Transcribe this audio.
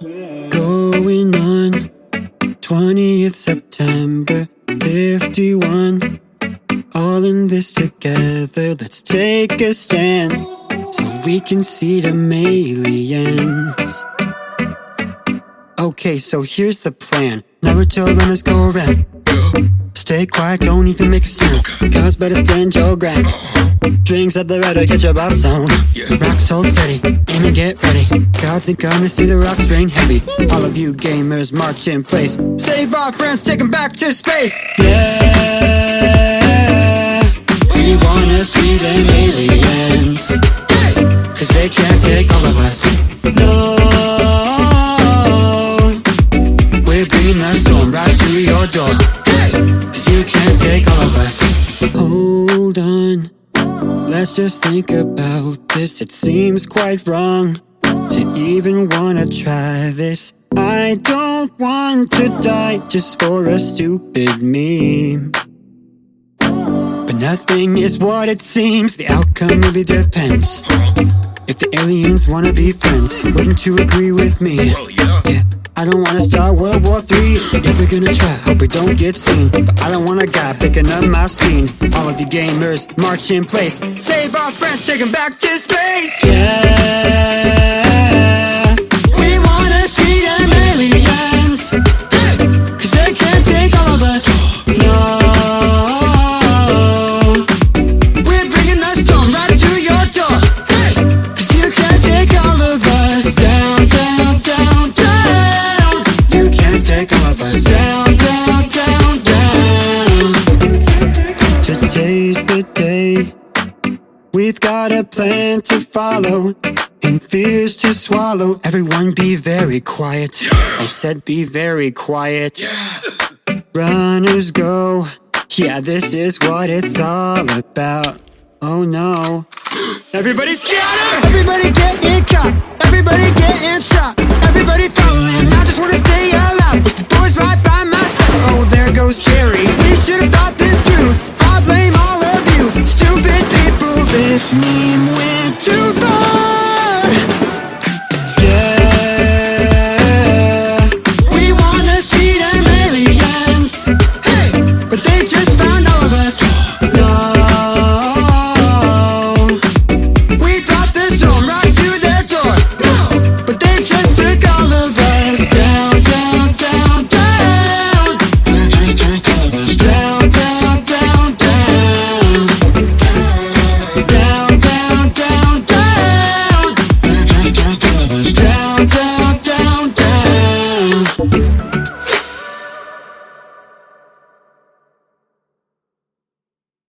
Going on 20th September 51. All in this together, let's take a stand so we can see the aliens. Okay, so here's the plan. Naruto runners go around. Stay quiet, don't even make a sound. Cause better stand your ground. Drinks at the ready, catch a bop sound. Rocks hold steady, aim and get ready. Gods and gonna see the rocks rain heavy. All of you gamers march in place. Save our friends, take them back to space. Yeah, we wanna see them aliens. Cause they can't take all of us. No, we're bringing our storm right to your door. Hold on. Let's just think about this. It seems quite wrong to even wanna try this. I don't want to die just for a stupid meme. But nothing is what it seems. The outcome really depends. If the aliens wanna be friends, wouldn't you agree with me? Yeah. I don't wanna start World War Three. If we're gonna try, hope we don't get seen. But I don't want a guy picking up my spleen. All of you gamers, march in place. Save our friends, take them back to space. Yeah. A plan to follow and fears to swallow. Everyone be very quiet. I said be very quiet. Runners go. Yeah, this is what it's all about. Oh no. Everybody scatter! Everybody getting caught! Everybody get getting shot! Everybody falling! I just wanna stay alive with the boys right by my side. Oh, there goes Jerry. We should have thought this through. I blame all of you, stupid people. This meme too